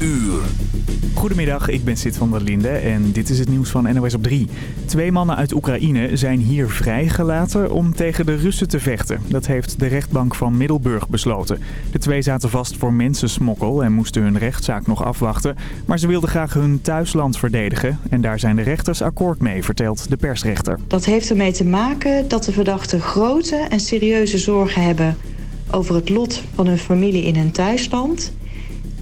uur. Goedemiddag, ik ben Sid van der Linde en dit is het nieuws van NOS op 3. Twee mannen uit Oekraïne zijn hier vrijgelaten om tegen de Russen te vechten. Dat heeft de rechtbank van Middelburg besloten. De twee zaten vast voor mensensmokkel en moesten hun rechtszaak nog afwachten. Maar ze wilden graag hun thuisland verdedigen. En daar zijn de rechters akkoord mee, vertelt de persrechter. Dat heeft ermee te maken dat de verdachten grote en serieuze zorgen hebben... over het lot van hun familie in hun thuisland...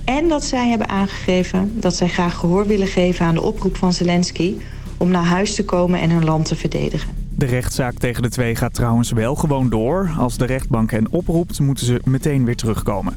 En dat zij hebben aangegeven dat zij graag gehoor willen geven aan de oproep van Zelensky... om naar huis te komen en hun land te verdedigen. De rechtszaak tegen de twee gaat trouwens wel gewoon door. Als de rechtbank hen oproept, moeten ze meteen weer terugkomen.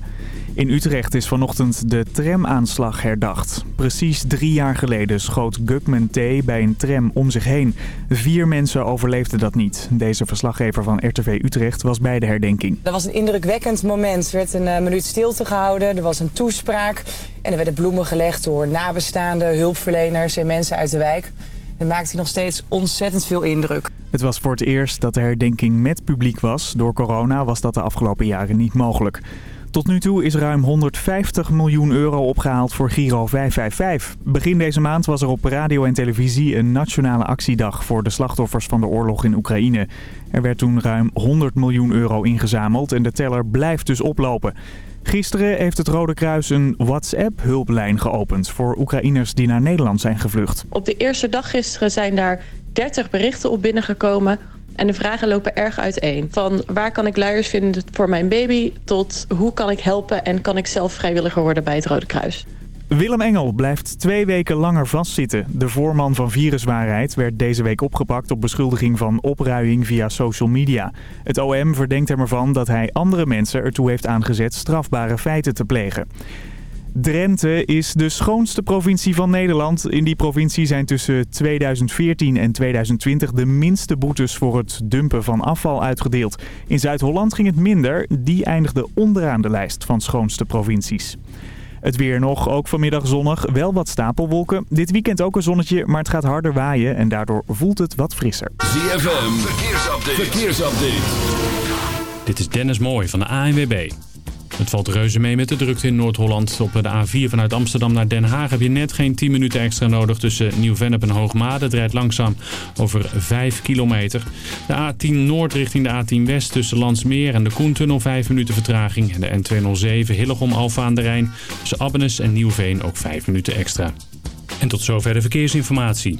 In Utrecht is vanochtend de tramaanslag herdacht. Precies drie jaar geleden schoot Gugman T. bij een tram om zich heen. Vier mensen overleefden dat niet. Deze verslaggever van RTV Utrecht was bij de herdenking. Dat was een indrukwekkend moment. Er werd een uh, minuut stilte gehouden, er was een toespraak... en er werden bloemen gelegd door nabestaanden, hulpverleners en mensen uit de wijk. Het maakte nog steeds ontzettend veel indruk. Het was voor het eerst dat de herdenking met publiek was. Door corona was dat de afgelopen jaren niet mogelijk. Tot nu toe is ruim 150 miljoen euro opgehaald voor Giro 555. Begin deze maand was er op radio en televisie een nationale actiedag voor de slachtoffers van de oorlog in Oekraïne. Er werd toen ruim 100 miljoen euro ingezameld en de teller blijft dus oplopen. Gisteren heeft het Rode Kruis een WhatsApp-hulplijn geopend voor Oekraïners die naar Nederland zijn gevlucht. Op de eerste dag gisteren zijn daar 30 berichten op binnengekomen en de vragen lopen erg uiteen. Van waar kan ik luiers vinden voor mijn baby... tot hoe kan ik helpen en kan ik zelf vrijwilliger worden bij het Rode Kruis. Willem Engel blijft twee weken langer vastzitten. De voorman van Viruswaarheid werd deze week opgepakt op beschuldiging van opruiing via social media. Het OM verdenkt hem ervan dat hij andere mensen ertoe heeft aangezet strafbare feiten te plegen. Drenthe is de schoonste provincie van Nederland. In die provincie zijn tussen 2014 en 2020 de minste boetes voor het dumpen van afval uitgedeeld. In Zuid-Holland ging het minder. Die eindigde onderaan de lijst van schoonste provincies. Het weer nog, ook vanmiddag zonnig, wel wat stapelwolken. Dit weekend ook een zonnetje, maar het gaat harder waaien en daardoor voelt het wat frisser. ZFM, verkeersupdate. verkeersupdate. Dit is Dennis Mooij van de ANWB. Het valt reuze mee met de drukte in Noord-Holland. Op de A4 vanuit Amsterdam naar Den Haag heb je net geen 10 minuten extra nodig tussen Nieuw-Vennep en Hoogmade. Het rijdt langzaam over 5 kilometer. De A10 Noord richting de A10 West tussen Landsmeer en de Koentunnel 5 minuten vertraging. En de N207 Hillegom Alfa aan de Rijn tussen Abbenes en Nieuwveen ook 5 minuten extra. En tot zover de verkeersinformatie.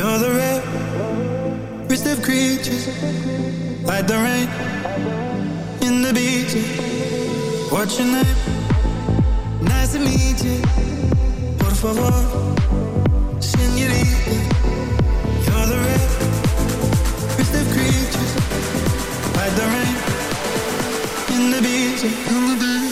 You're the rarest of creatures, the rain in the beach. What's your name? Nice to meet you. Señorita. You're the rarest of creatures, the rain in the beach. In the beach.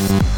I'm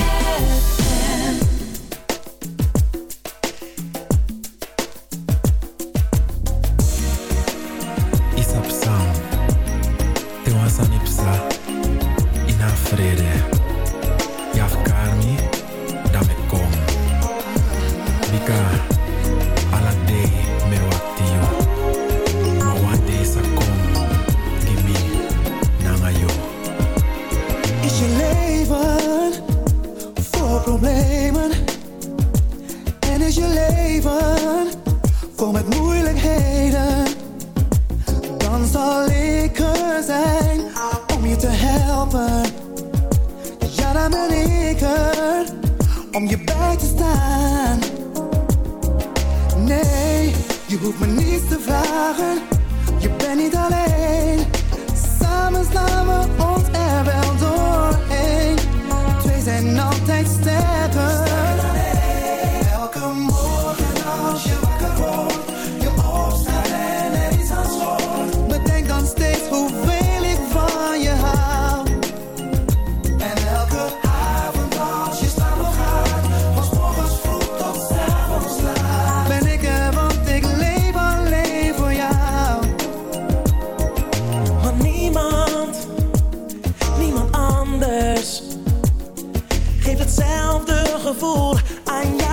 hetzelfde gevoel aan jou.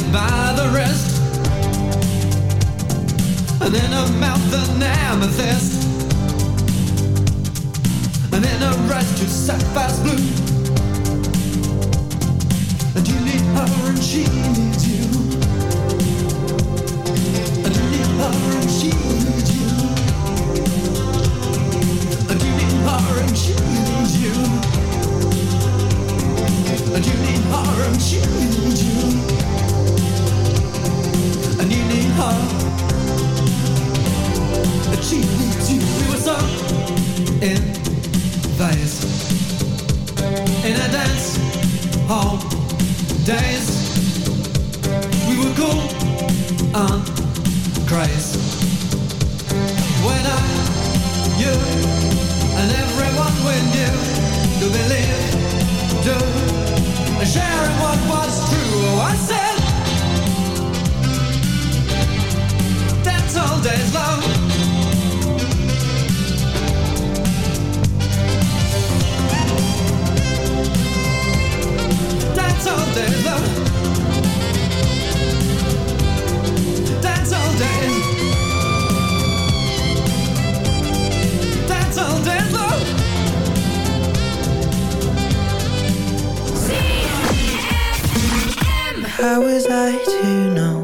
surrounded by the rest And in a mouth an amethyst. How was I to know?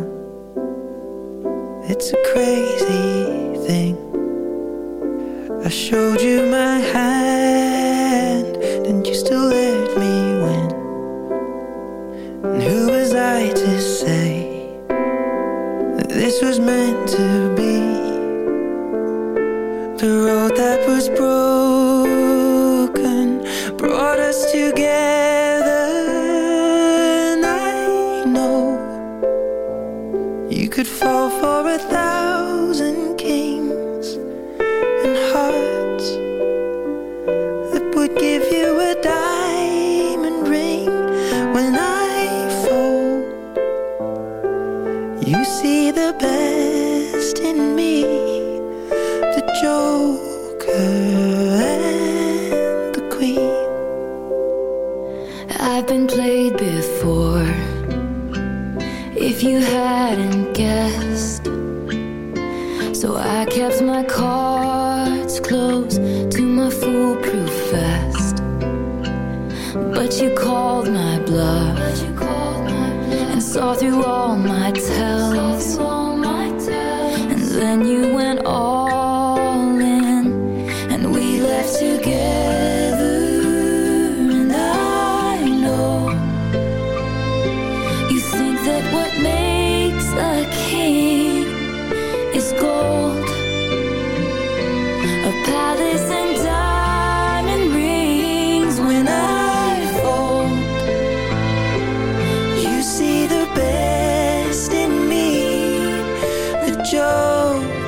joke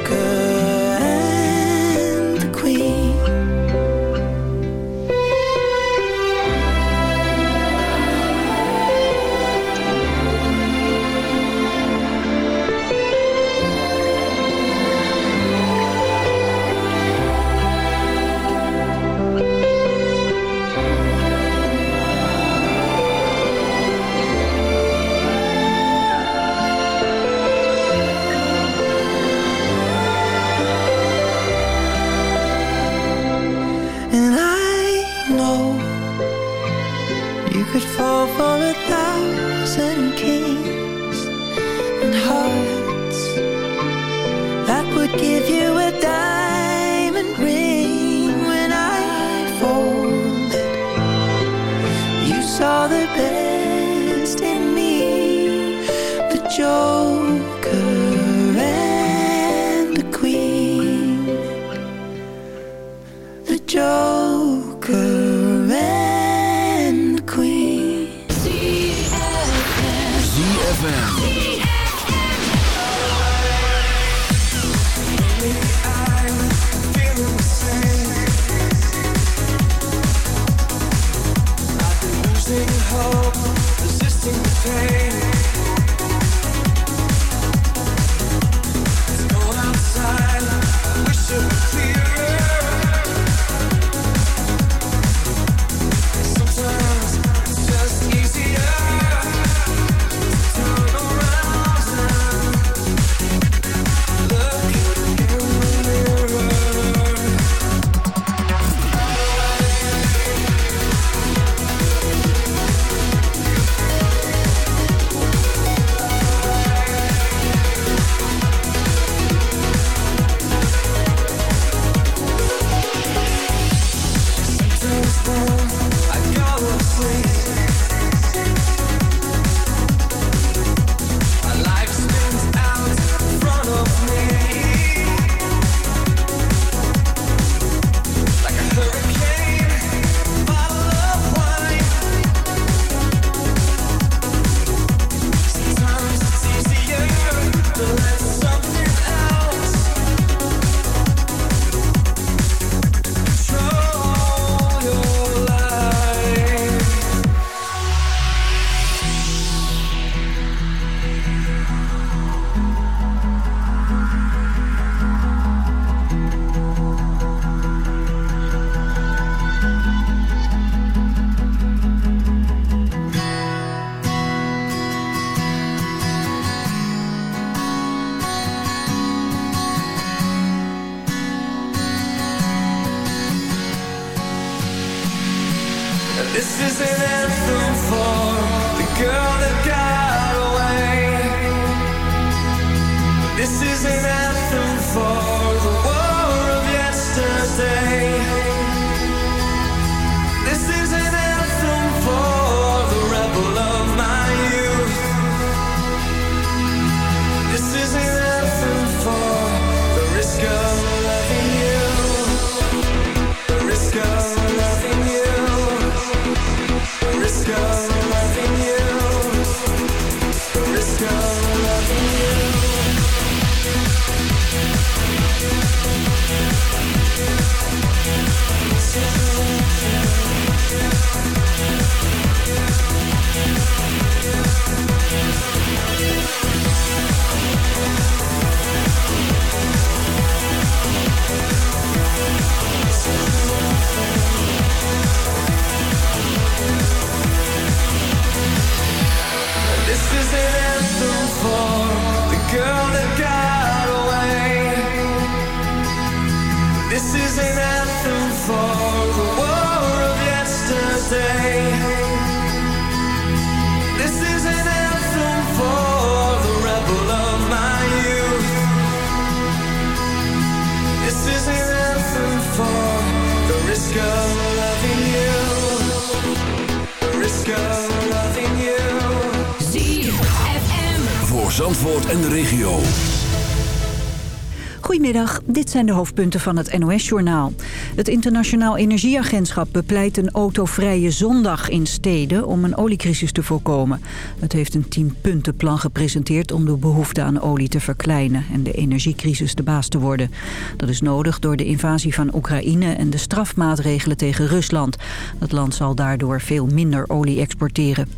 dit zijn de hoofdpunten van het NOS-journaal. Het Internationaal Energieagentschap bepleit een autovrije zondag in steden om een oliecrisis te voorkomen. Het heeft een tienpuntenplan gepresenteerd om de behoefte aan olie te verkleinen en de energiecrisis de baas te worden. Dat is nodig door de invasie van Oekraïne en de strafmaatregelen tegen Rusland. Het land zal daardoor veel minder olie exporteren.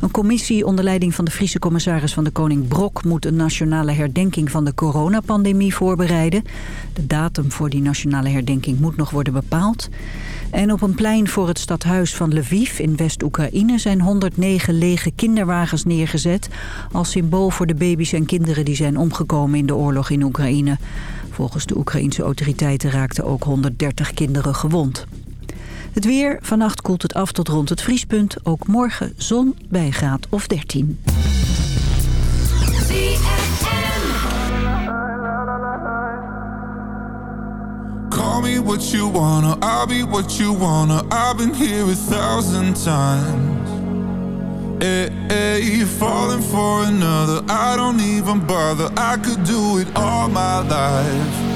Een commissie onder leiding van de Friese commissaris van de Koning Brok... moet een nationale herdenking van de coronapandemie voorbereiden. De datum voor die nationale herdenking moet nog worden bepaald. En op een plein voor het stadhuis van Lviv in West-Oekraïne... zijn 109 lege kinderwagens neergezet... als symbool voor de baby's en kinderen die zijn omgekomen in de oorlog in Oekraïne. Volgens de Oekraïense autoriteiten raakten ook 130 kinderen gewond. Het weer, vannacht koelt het af tot rond het vriespunt. Ook morgen zon bij graad of 13. Call me what you wanna, I'll be what you wanna. I've been here a thousand times. Hey, hey, you're falling for another. I don't even bother. I could do it all my life.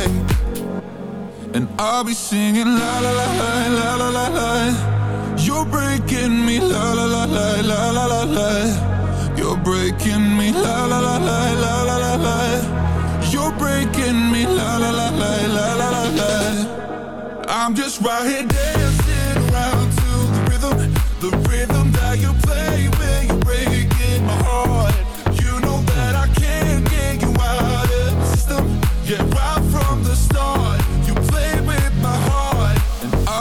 And I'll be singing la la la la la la la. You're breaking me la la la la la la la la. You're breaking me la la la la la la la la. You're breaking me la la la la la la la la. I'm just right here dancing around to the rhythm, the rhythm that you play when you're breaking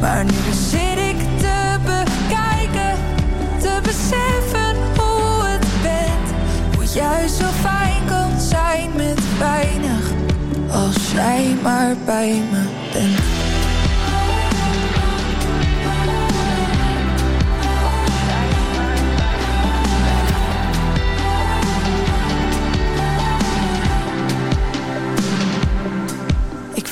Maar nu zit ik te bekijken, te beseffen hoe het bent. Hoe juist zo fijn kan zijn met weinig, als jij maar bij me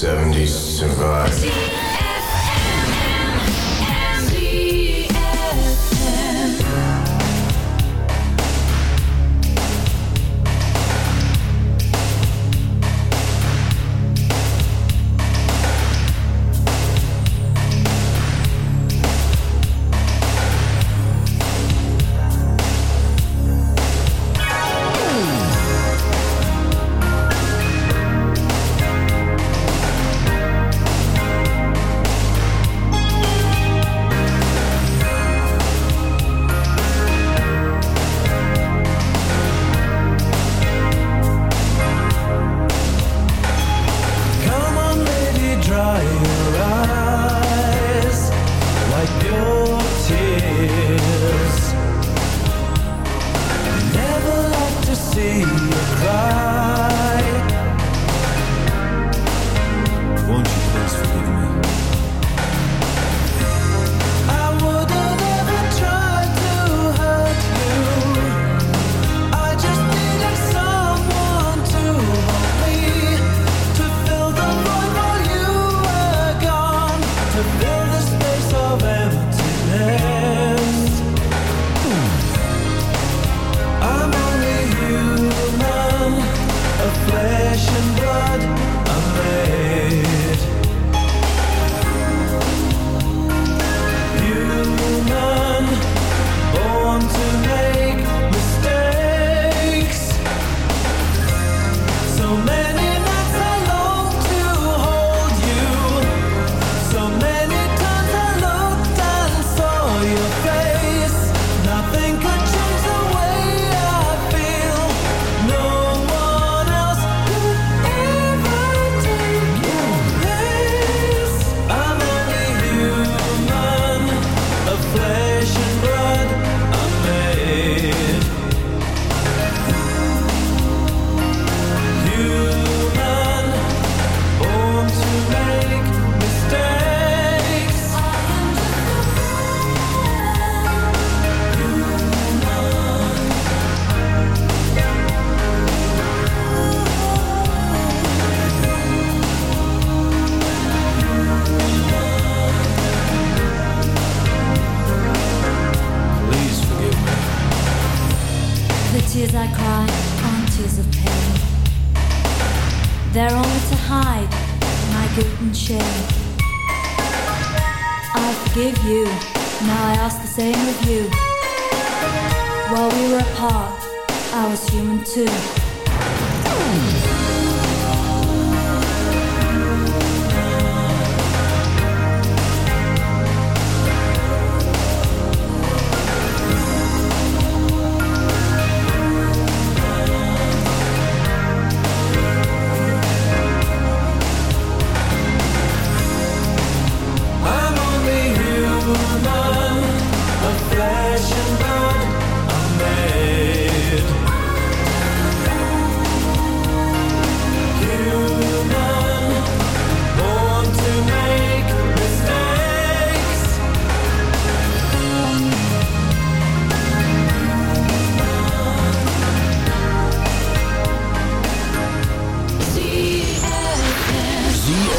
70s survive.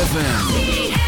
ZFM.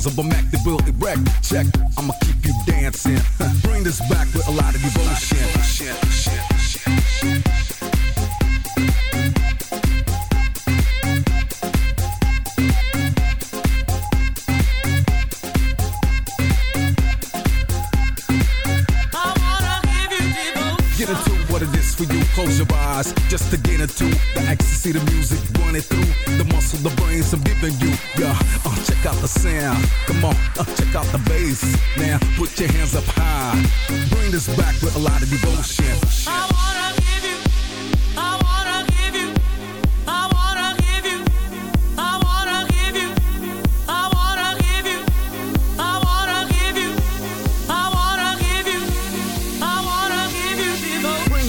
sounds of